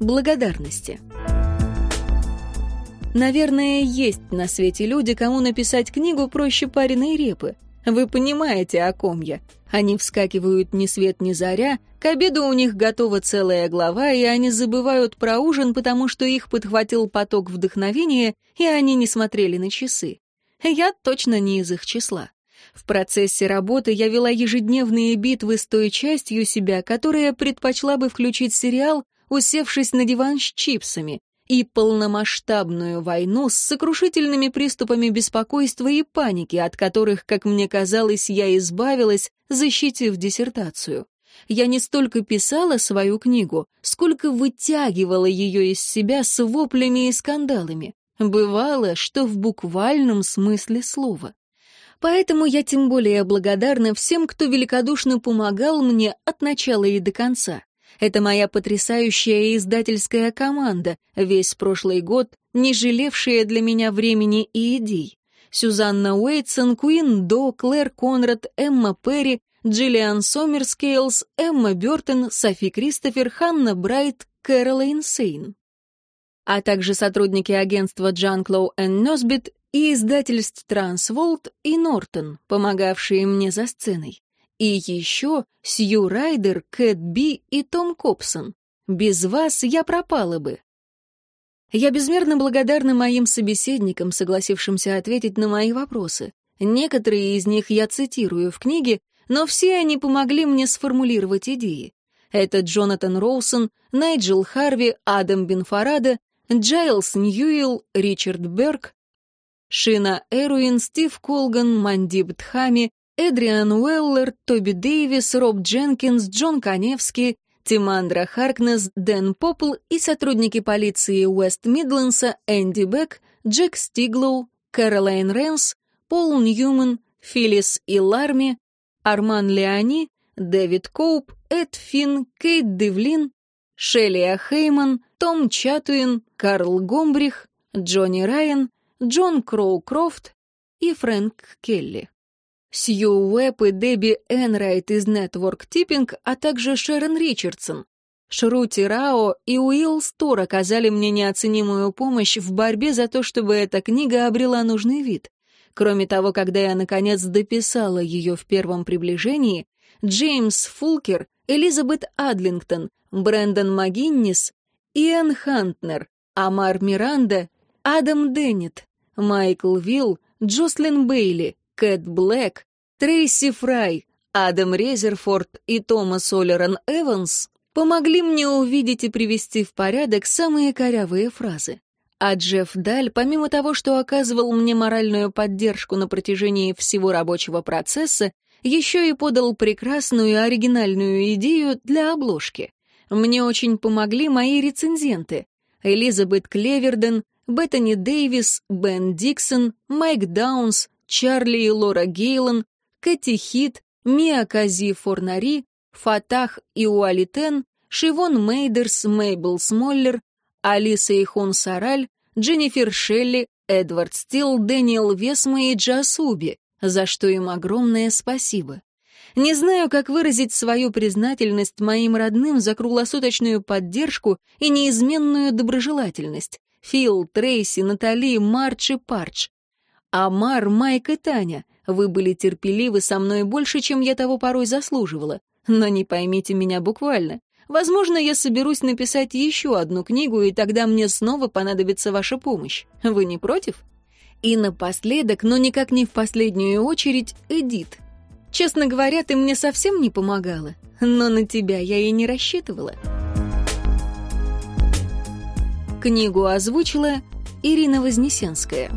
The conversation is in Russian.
благодарности. Наверное, есть на свете люди, кому написать книгу проще пареной репы. Вы понимаете, о ком я. Они вскакивают ни свет ни заря, к обеду у них готова целая глава, и они забывают про ужин, потому что их подхватил поток вдохновения, и они не смотрели на часы. Я точно не из их числа. В процессе работы я вела ежедневные битвы с той частью себя, которая предпочла бы включить сериал, усевшись на диван с чипсами, и полномасштабную войну с сокрушительными приступами беспокойства и паники, от которых, как мне казалось, я избавилась, защитив диссертацию. Я не столько писала свою книгу, сколько вытягивала ее из себя с воплями и скандалами. Бывало, что в буквальном смысле слова. Поэтому я тем более благодарна всем, кто великодушно помогал мне от начала и до конца. Это моя потрясающая издательская команда, весь прошлый год, не жалевшая для меня времени и идей. Сюзанна Уэйтсон, Куин До, Клэр Конрад, Эмма Перри, Джиллиан Сомерскейлс, Эмма Бёртон, Софи Кристофер, Ханна Брайт, Кэролайн Сейн. А также сотрудники агентства Джанклоу энд Несбит и издательств Трансуорлд и Нортон, помогавшие мне за сценой. И еще Сью Райдер, Кэт Би и Том Копсон. Без вас я пропала бы. Я безмерно благодарна моим собеседникам, согласившимся ответить на мои вопросы. Некоторые из них я цитирую в книге, но все они помогли мне сформулировать идеи. Это Джонатан Роусон, Найджел Харви, Адам Бенфарада, Джайлс Ньюилл, Ричард Берг, Шина Эруин, Стив Колган, Мандиб Тхами, Эдриан Уэллер, Тоби Дэвис, Роб Дженкинс, Джон Коневский, Тимандра Харкнес, Дэн Попл и сотрудники полиции Уэст Мидлендса Энди Бек, Джек Стиглоу, Кэролайн Рэнс, Пол Ньюман, Филлис и Ларми, Арман Леони, Дэвид Коуп, Эд Финн, Кейт Девлин, Шелия Хейман, Том Чатуин, Карл Гомбрих, Джонни Райан, Джон Кроу Крофт и Фрэнк Келли. Сью Уэбб и Дебби Энрайт из Network Tipping, а также Шерон Ричардсон. Шрути Рао и Уилл Стор оказали мне неоценимую помощь в борьбе за то, чтобы эта книга обрела нужный вид. Кроме того, когда я, наконец, дописала ее в первом приближении, Джеймс Фулкер, Элизабет Адлингтон, Брэндон МакГиннис, Иэн Хантнер, Амар Миранда, Адам Деннет, Майкл Вилл, Джослин Бейли, Кэт Блэк, Трейси Фрай, Адам Резерфорд и Томас Олеран Эванс помогли мне увидеть и привести в порядок самые корявые фразы. А Джефф Даль, помимо того, что оказывал мне моральную поддержку на протяжении всего рабочего процесса, еще и подал прекрасную оригинальную идею для обложки. Мне очень помогли мои рецензенты. Элизабет Клеверден, Беттани Дэвис, Бен Диксон, Майк Даунс, Чарли и Лора Гейлан, Кэти Хит, Мия Кази Форнари, Фатах и Уалитен, Шивон Мейдерс, Мейбл Смоллер, Алиса и Хон Сараль, Дженнифер Шелли, Эдвард Стил, Дэниел Весма и Джасуби, за что им огромное спасибо. Не знаю, как выразить свою признательность моим родным за круглосуточную поддержку и неизменную доброжелательность. Фил, Трейси, Натали, Марч и Парч. Амар, Майк и Таня, вы были терпеливы со мной больше, чем я того порой заслуживала. Но не поймите меня буквально. Возможно, я соберусь написать еще одну книгу, и тогда мне снова понадобится ваша помощь. Вы не против? И напоследок, но никак не в последнюю очередь, Эдит. Честно говоря, ты мне совсем не помогала, но на тебя я и не рассчитывала. Книгу озвучила Ирина Вознесенская.